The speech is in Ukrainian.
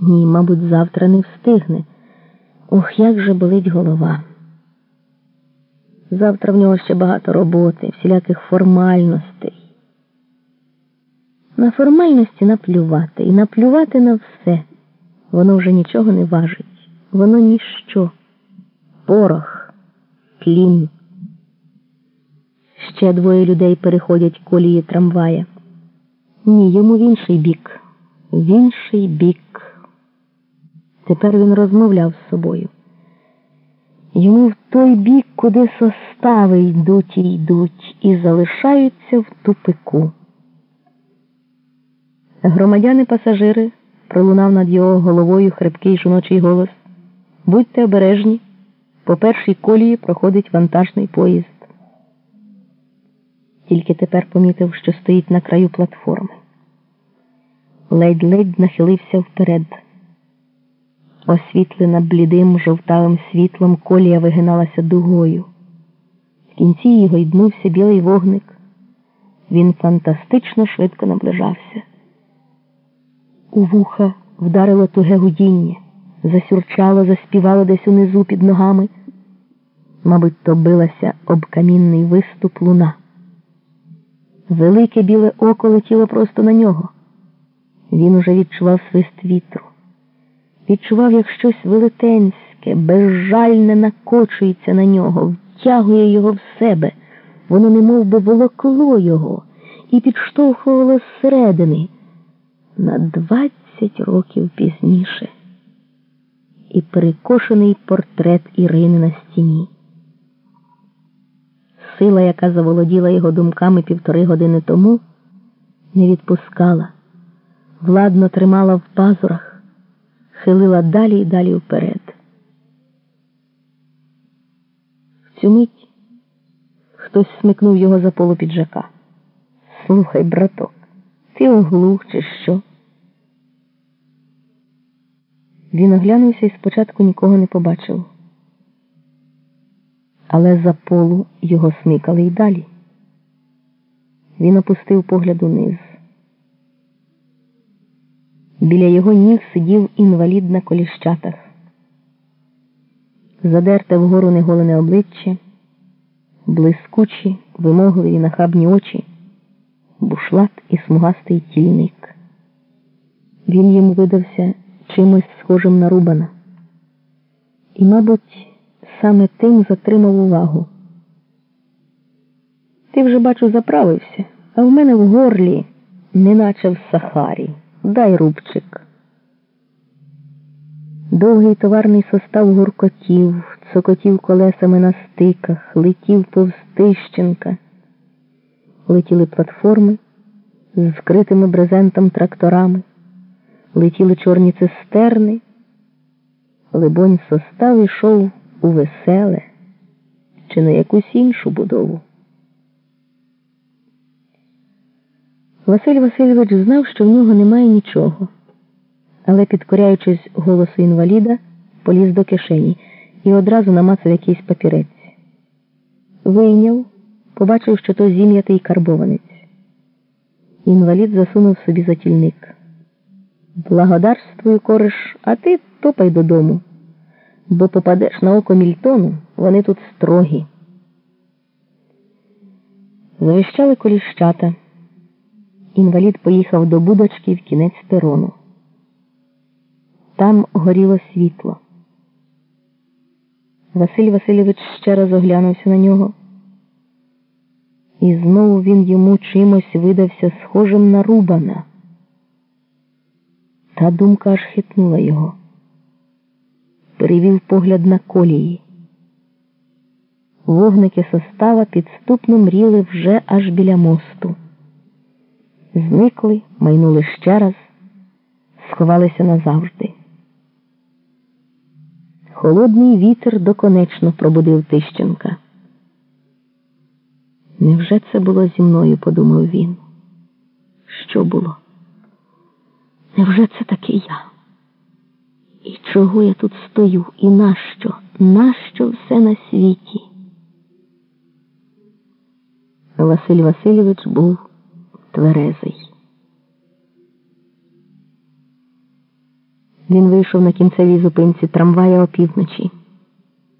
Ні, мабуть, завтра не встигне. Ох, як же болить голова. Завтра в нього ще багато роботи, всіляких формальностей. На формальності наплювати і наплювати на все. Воно вже нічого не важить. Воно ніщо. Порох, тлін. Ще двоє людей переходять колії трамвая. Ні, йому в інший бік. В інший бік. Тепер він розмовляв з собою. Йому в той бік, куди состави йдуть і йдуть, і залишаються в тупику. Громадяни пасажири пролунав над його головою хрипкий жіночий голос. Будьте обережні, по першій колії проходить вантажний поїзд. Тільки тепер помітив, що стоїть на краю платформи. Ледь-ледь нахилився вперед. Освітлена блідим жовтавим світлом колія вигиналася дугою. В кінці її гойднувся білий вогник. Він фантастично швидко наближався. У вуха вдарило туге гудіння, засюрчало, заспівало десь унизу під ногами. Мабуть, то билася об камінний виступ луна. Велике біле око летіло просто на нього. Він уже відчував свист вітру, відчував, як щось велетенське, безжальне накочується на нього, втягує його в себе. Воно немов би волокло його і підштовхувало зсередини на двадцять років пізніше. І перекошений портрет Ірини на стіні. Сила, яка заволоділа його думками півтори години тому, не відпускала, владно тримала в пазурах, хилила далі і далі вперед. В цю мить хтось смикнув його за полу піджака. Слухай, браток, ти оглух, чи що? Він оглянувся і спочатку нікого не побачив але за полу його смикали й далі. Він опустив погляд униз. Біля його ніг сидів інвалід на коліщатах, задерте вгору неголене обличчя, блискучі, вимогливі нахабні очі, бушлат і смугастий тільник. Він йому видався чимось схожим на Рубана. І, мабуть, саме тим затримав увагу. Ти вже, бачу, заправився, а в мене в горлі, неначе в Сахарі. Дай рубчик. Довгий товарний состав гуркотів, цокотів колесами на стиках, летів повз Тищенка. Летіли платформи з вкритими брезентом тракторами, летіли чорні цистерни. Либонь, состав ішов у веселе чи на якусь іншу будову. Василь Васильович знав, що в нього немає нічого, але, підкоряючись голосу інваліда, поліз до кишені і одразу намацав якийсь папірець. Вийняв, побачив, що то зім'ятий карбованець. Інвалід засунув собі затільник. Благодарствую, кориш, а ти топай додому бо попадеш на око мільтону, вони тут строгі. Завіщали коліщата. Інвалід поїхав до будочки в кінець перону. Там горіло світло. Василь Васильович ще раз оглянувся на нього. І знову він йому чимось видався схожим на Рубана. Та думка аж хитнула його перевів погляд на колії. Вогники состава підступно мріли вже аж біля мосту. Зникли, майнули ще раз, сховалися назавжди. Холодний вітер доконечно пробудив Тищенка. Невже це було зі мною? подумав він. Що було? Невже це таки я? І чого я тут стою? І нащо? Нащо все на світі? Василь Васильович був тверезий. Він вийшов на кінцевій зупинці трамвая опівночі.